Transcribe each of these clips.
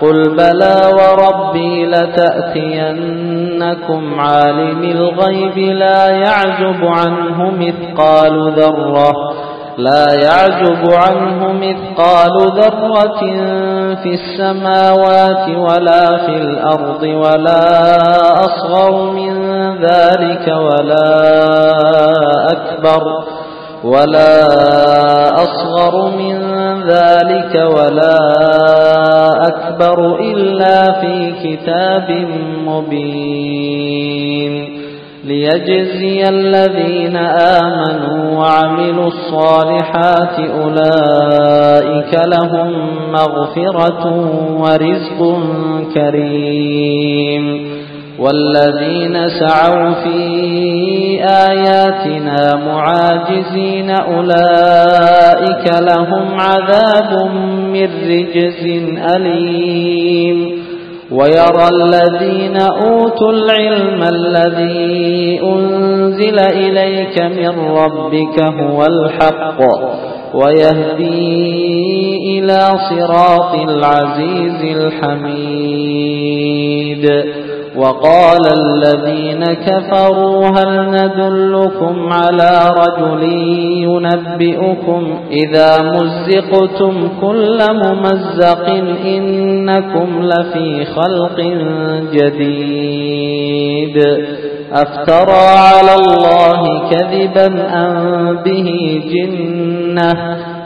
قل بلى وربي لتأتينكم عالم الغيب لا يعجب عنه مثقال ذرة لا يعجب عنه مثقال ذرة في السماوات ولا في الأرض ولا أصغر من ذلك ولا أكبر ولا أصغر من ذلك ولا أكبر إلا في كتاب مبين ليجزي الذين آمنوا وعملوا الصالحات أولئك لهم مغفرة ورزق كريم والذين سعوا في آياتنا معاجزين أولئك لهم عذاب من رجز أليم ويرى الذين أوتوا العلم الذي أنزل إليك من ربك هو الحق ويهدي إلى صراط العزيز الحميد. وقال الذين كفروا هل ندلكم على رجل ينبئكم إذا مزقتم كل ممزق إنكم لفي خلق جديد. أفترى على الله كذبا أم به جنة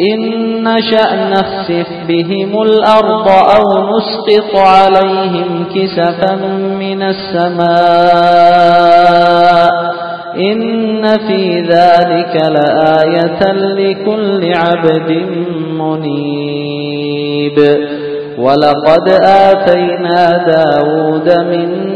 إن نشأ نخسف بهم الأرض أو نسقط عليهم كسفا من السماء إن في ذلك لآية لكل عبد منيب ولقد آتينا داود منا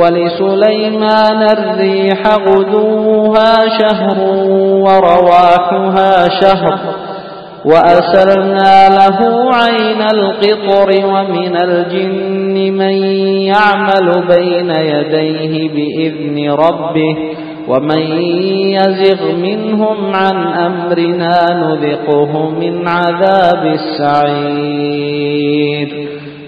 ولسليمان الريح غدوها شهر ورواحها شهر وأسرنا له عين القطر ومن الجن من يعمل بين يديه بإذن ربه ومن يزغ منهم عن أمرنا نذقه من عذاب السعير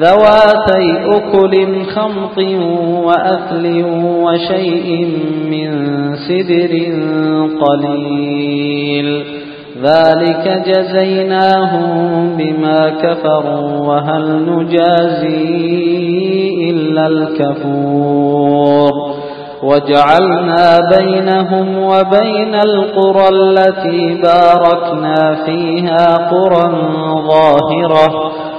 ذواتي أكل خمط وأثل وشيء من سدر قليل. ذلك جزيناهم بما كفروا وهل نجازي إلا الكفور. وجعلنا بينهم وبين القرى التي باركنا فيها قرى ظاهرة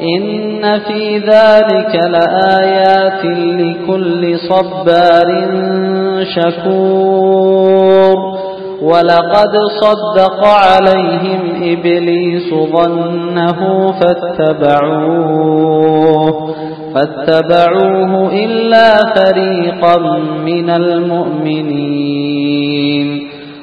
إن في ذلك لآيات لكل صبار شكور ولقد صدق عليهم إبليس ظنه فاتبعوه فاتبعوه إلا فريقا من المؤمنين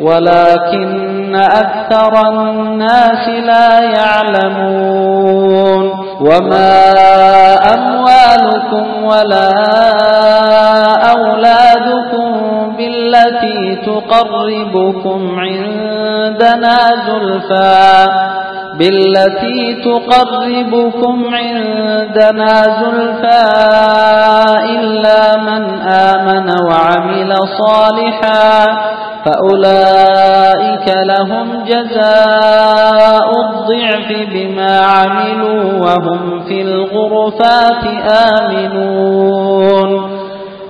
ولكن أكثر الناس لا يعلمون وما أموالكم ولا أولادكم بالتي تقربكم عندنا زلفى بالتي تقربكم عندنا زلفى إلا من آمن وعمل صالحا فأولئك لهم جزاء الضعف بما عملوا وهم في الغرفات آمنون.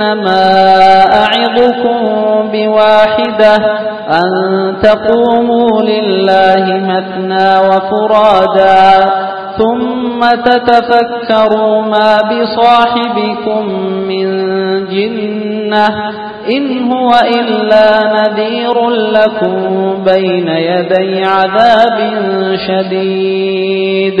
إنما أعظكم بواحدة أن تقوموا لله مثنى وفرادا ثم تتفكروا ما بصاحبكم من جنة إن هو إلا نذير لكم بين يدي عذاب شديد